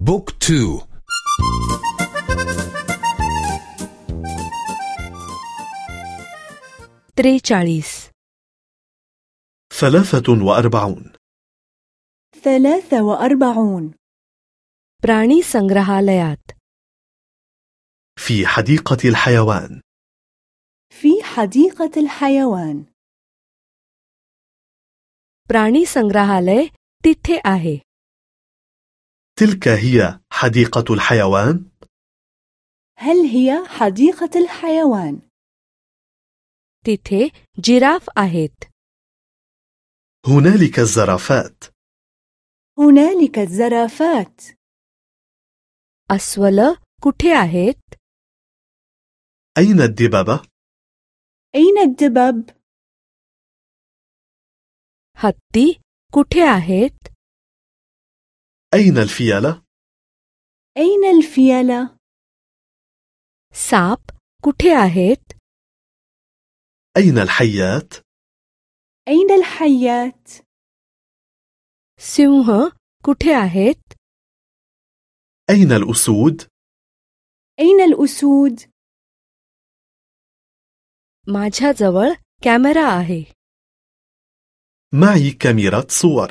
بوك تو. تريتشاليس. ثلاثة وأربعون. ثلاثة وأربعون. براني سنغرهاليات في حديقة الحيوان. في حديقة الحيوان. براني سنغرهالي تيتي آهي تلك هي حديقة الحيوان هل هي حديقة الحيوان؟ तिथे जिराफ आहेत هنالك الزرافات هنالك الزرافات अस्वल कुठे आहेत أين الدببة؟ أين الدبب؟ हत्ती कुठे आहेत أين الفيلة؟ أين الفيلة؟ साप कुठे आहेत أين الحيات؟ أين الحيات؟ सिंह कुठे आहेत أين الأسود؟ أين الأسود؟ माझ्याजवळ कॅमेरा आहे معي كاميرا صور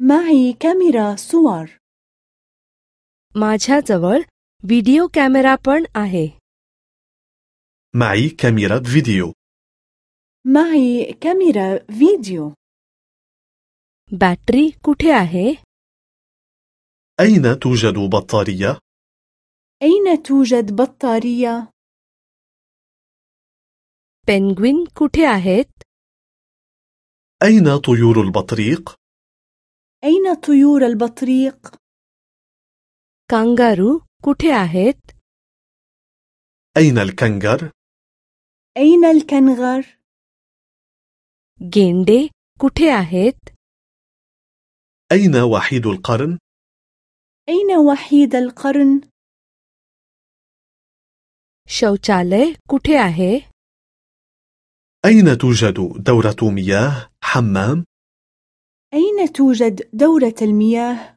معي كاميرا صور माझ्याजवळ व्हिडिओ कॅमेरा पण आहे معي كاميرا فيديو معي كاميرا فيديو बॅटरी कुठे आहे أين توجد بطارية؟ أين توجد بطارية؟ पेन्ग्विन कुठे आहेत أين طيور البطريق؟ أين طيور البطريق؟ कांगारू कुठे आहेत أين الكنغر؟ أين الكنغر؟ गेंडे कुठे आहेत أين وحيد القرن؟ أين وحيد القرن؟ शौचालय कुठे आहे أين توجد دورة مياه حمام؟ أين توجد دورة المياه؟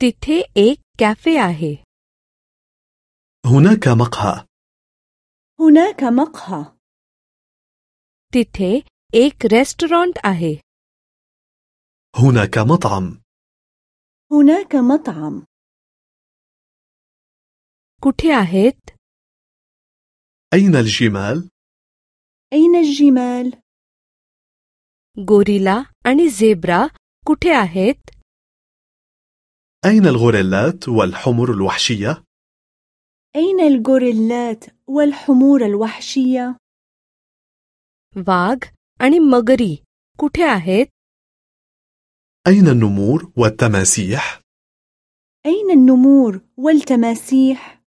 तिथे एक कॅफे आहे هناك مقهى هناك مقهى तिथे एक रेस्टॉरंट आहे هناك مطعم هناك مطعم कुठे आहेत أين الجمال؟ أين الجمال؟ गोरिला आणि झेब्रा कुठे आहेत أين الغوريلات والحمر الوحشية؟ أين الغوريلات والحمور الوحشية؟ वाघ आणि मगरी कुठे आहेत أين النمور والتماسيح؟ أين النمور والتماسيح؟